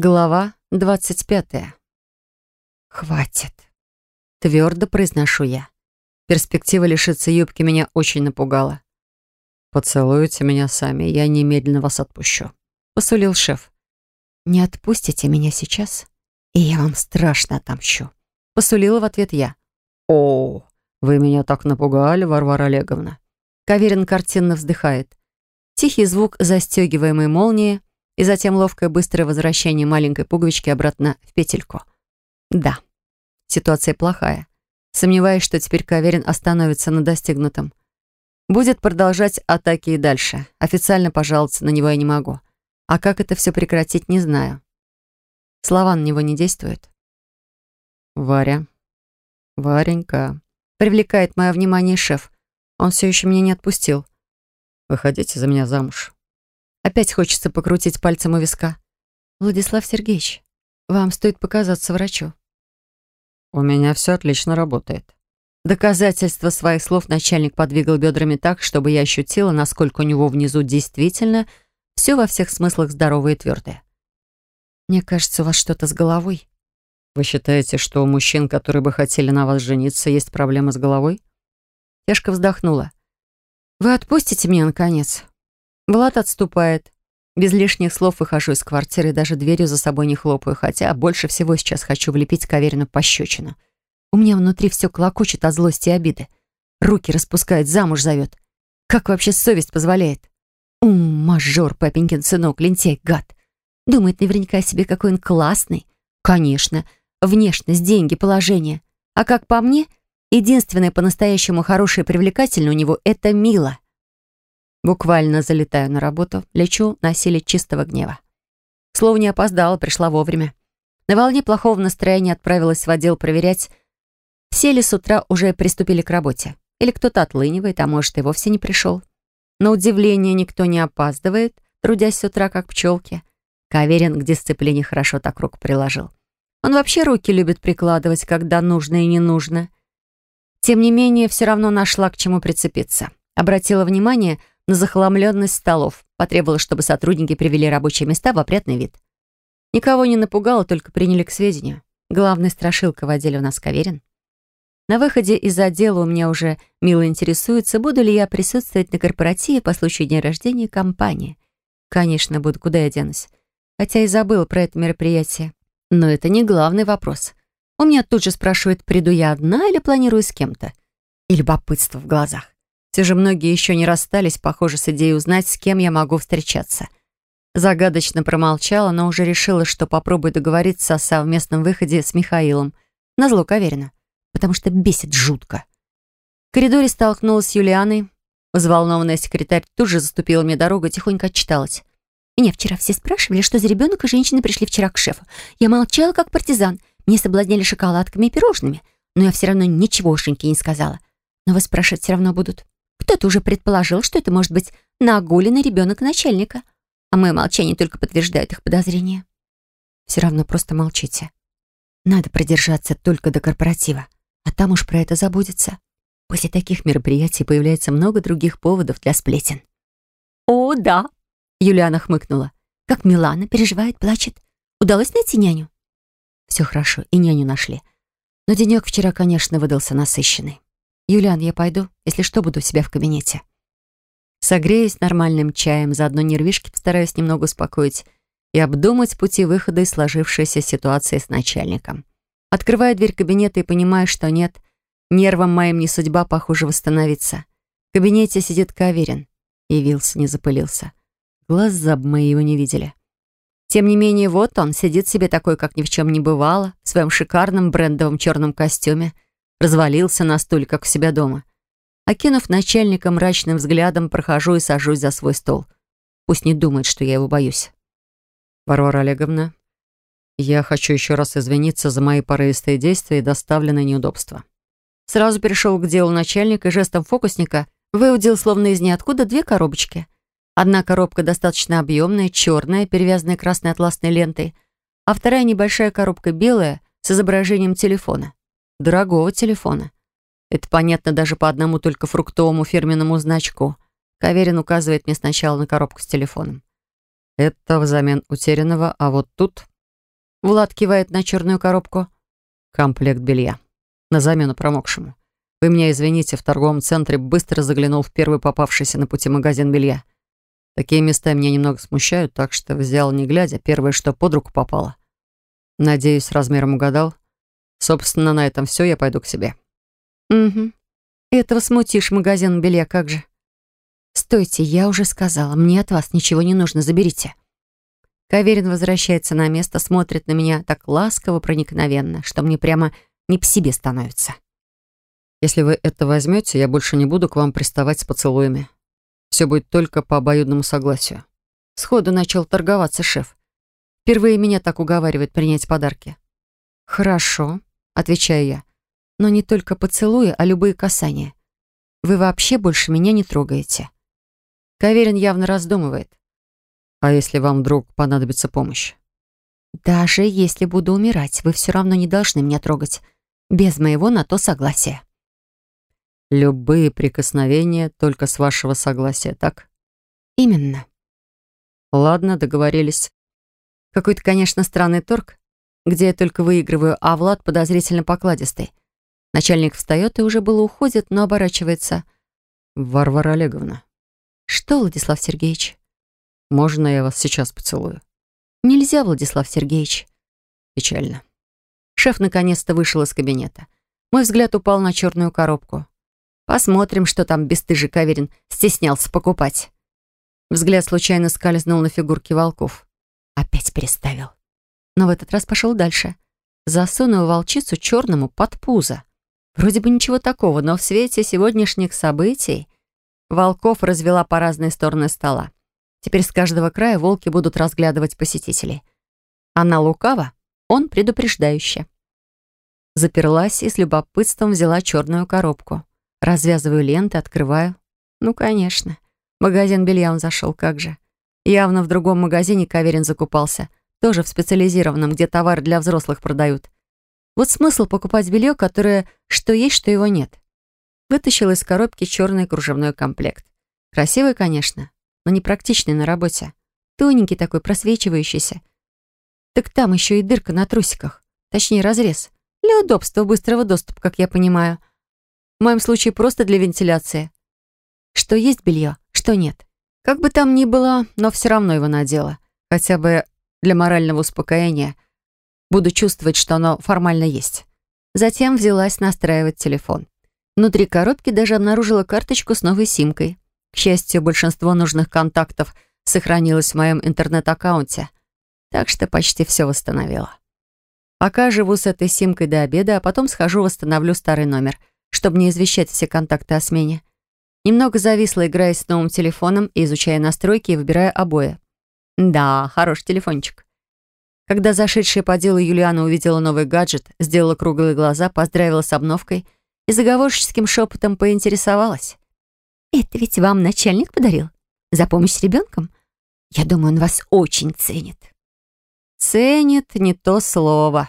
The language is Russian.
Глава двадцать пятая. «Хватит!» — твердо произношу я. Перспектива лишиться юбки меня очень напугала. «Поцелуйте меня сами, я немедленно вас отпущу», — посулил шеф. «Не отпустите меня сейчас, и я вам страшно отомщу», — посулила в ответ я. «О, вы меня так напугали, Варвара Олеговна». Каверин картинно вздыхает. Тихий звук застегиваемой молнии — и затем ловкое быстрое возвращение маленькой пуговички обратно в петельку. Да, ситуация плохая. Сомневаюсь, что теперь Каверин остановится на достигнутом. Будет продолжать атаки и дальше. Официально пожаловаться на него я не могу. А как это все прекратить, не знаю. Слова на него не действуют. «Варя, Варенька», привлекает мое внимание шеф. Он все еще меня не отпустил. «Выходите за меня замуж». Опять хочется покрутить пальцем у виска. «Владислав Сергеевич, вам стоит показаться врачу». «У меня все отлично работает». Доказательство своих слов начальник подвигал бедрами так, чтобы я ощутила, насколько у него внизу действительно все во всех смыслах здоровое и твердое. «Мне кажется, у вас что-то с головой». «Вы считаете, что у мужчин, которые бы хотели на вас жениться, есть проблемы с головой?» Тяжко вздохнула. «Вы отпустите меня, наконец?» Влад отступает. Без лишних слов выхожу из квартиры даже дверью за собой не хлопаю, хотя больше всего сейчас хочу влепить Каверину пощечину. У меня внутри все клокочет от злости и обиды. Руки распускает, замуж зовет. Как вообще совесть позволяет? Ум, мажор, папенькин сынок, лентяй, гад. Думает наверняка о себе, какой он классный. Конечно, внешность, деньги, положение. А как по мне, единственное по-настоящему хорошее и привлекательное у него — это Мила. Буквально залетаю на работу, лечу на силе чистого гнева. Слово не опоздала, пришла вовремя. На волне плохого настроения отправилась в отдел проверять, все ли с утра уже приступили к работе. Или кто-то отлынивает, а может и вовсе не пришел. На удивление никто не опаздывает, трудясь с утра как пчелки. Каверин к дисциплине хорошо так руку приложил. Он вообще руки любит прикладывать, когда нужно и не нужно. Тем не менее, все равно нашла к чему прицепиться. Обратила внимание на захламленность столов. Потребовала, чтобы сотрудники привели рабочие места в опрятный вид. Никого не напугало, только приняли к сведению. Главный страшилка в отделе у нас Каверин. На выходе из отдела у меня уже мило интересуется, буду ли я присутствовать на корпоративе по случаю дня рождения компании. Конечно, буду, куда я денусь. Хотя и забыла про это мероприятие. Но это не главный вопрос. У меня тут же спрашивают, приду я одна или планирую с кем-то. И любопытство в глазах. Все же многие еще не расстались, похоже, с идеей узнать, с кем я могу встречаться. Загадочно промолчала, но уже решила, что попробую договориться о совместном выходе с Михаилом. Назло Каверина, потому что бесит жутко. В коридоре столкнулась с Юлианой. Взволнованная секретарь тут же заступила мне дорогу и тихонько отчиталась. Меня вчера все спрашивали, что за ребенок и женщины пришли вчера к шефу. Я молчала, как партизан. Мне соблазняли шоколадками и пирожными. Но я все равно ничегошеньки не сказала. Но вы спрашивать все равно будут. Кто-то уже предположил, что это может быть нагуленный ребенок начальника. А мое молчание только подтверждает их подозрения. Все равно просто молчите. Надо продержаться только до корпоратива, а там уж про это забудется. После таких мероприятий появляется много других поводов для сплетен. «О, да!» — Юлиана хмыкнула. «Как Милана переживает, плачет. Удалось найти няню?» «Все хорошо, и няню нашли. Но денек вчера, конечно, выдался насыщенный. «Юлиан, я пойду. Если что, буду у себя в кабинете». Согреюсь нормальным чаем, заодно нервишки постараюсь немного успокоить и обдумать пути выхода из сложившейся ситуации с начальником. Открываю дверь кабинета и понимаю, что нет, нервам моим не судьба, похоже, восстановиться. В кабинете сидит Каверин. Явился, не запылился. Глаза бы мои его не видели. Тем не менее, вот он, сидит себе такой, как ни в чем не бывало, в своем шикарном брендовом черном костюме — развалился на стуле, как у себя дома. Окинув начальника мрачным взглядом, прохожу и сажусь за свой стол. Пусть не думает, что я его боюсь. «Варвара Олеговна, я хочу еще раз извиниться за мои порывистые действия и доставленные неудобства». Сразу перешел к делу начальник и жестом фокусника выудил словно из ниоткуда две коробочки. Одна коробка достаточно объемная, черная, перевязанная красной атласной лентой, а вторая небольшая коробка белая с изображением телефона дорогого телефона. Это понятно даже по одному только фруктовому фирменному значку. Каверин указывает мне сначала на коробку с телефоном. Это взамен утерянного, а вот тут Влад кивает на черную коробку. Комплект белья. На замену промокшему. Вы меня извините, в торговом центре быстро заглянул в первый попавшийся на пути магазин белья. Такие места меня немного смущают, так что взял не глядя, первое, что под руку попало. Надеюсь, размером угадал. Собственно, на этом все, я пойду к себе. Угу. Этого смутишь, магазин белья, как же. Стойте, я уже сказала, мне от вас ничего не нужно, заберите. Каверин возвращается на место, смотрит на меня так ласково, проникновенно, что мне прямо не по себе становится. Если вы это возьмете, я больше не буду к вам приставать с поцелуями. Все будет только по обоюдному согласию. Сходу начал торговаться шеф. Впервые меня так уговаривает принять подарки. «Хорошо», — отвечаю я. «Но не только поцелуи, а любые касания. Вы вообще больше меня не трогаете». Каверин явно раздумывает. А если вам вдруг понадобится помощь? Даже если буду умирать, вы все равно не должны меня трогать. Без моего на то согласия. Любые прикосновения только с вашего согласия, так? Именно. Ладно, договорились. Какой-то, конечно, странный торг, где я только выигрываю, а Влад подозрительно покладистый. Начальник встает и уже было уходит, но оборачивается. Варвара Олеговна. Что, Владислав Сергеевич? Можно я вас сейчас поцелую? Нельзя, Владислав Сергеевич. Печально. Шеф наконец-то вышел из кабинета. Мой взгляд упал на черную коробку. Посмотрим, что там бесстыжий Каверин стеснялся покупать. Взгляд случайно скользнул на фигурки волков. Опять переставил. Но в этот раз пошел дальше. Засунул волчицу черному под пузо. Вроде бы ничего такого, но в свете сегодняшних событий волков развела по разные стороны стола. Теперь с каждого края волки будут разглядывать посетителей. Она лукава, он предупреждающе. Заперлась и с любопытством взяла черную коробку. Развязываю ленты, открываю. Ну, конечно. магазин белья он зашел, как же. Явно в другом магазине Каверин закупался. Тоже в специализированном, где товары для взрослых продают. Вот смысл покупать белье, которое что есть, что его нет. Вытащила из коробки черный кружевной комплект. Красивый, конечно, но непрактичный на работе. Тоненький такой, просвечивающийся. Так там еще и дырка на трусиках. Точнее, разрез. Для удобства быстрого доступа, как я понимаю. В моем случае просто для вентиляции. Что есть белье, что нет. Как бы там ни было, но все равно его надела. Хотя бы для морального успокоения. Буду чувствовать, что оно формально есть. Затем взялась настраивать телефон. Внутри коробки даже обнаружила карточку с новой симкой. К счастью, большинство нужных контактов сохранилось в моем интернет-аккаунте, так что почти все восстановила. Пока живу с этой симкой до обеда, а потом схожу восстановлю старый номер, чтобы не извещать все контакты о смене. Немного зависла, играя с новым телефоном и изучая настройки и выбирая обои. Да, хороший телефончик. Когда зашедшая по делу Юлиана увидела новый гаджет, сделала круглые глаза, поздравила с обновкой и заговорческим шепотом поинтересовалась. Это ведь вам начальник подарил? За помощь с ребенком? Я думаю, он вас очень ценит». «Ценит» — не то слово.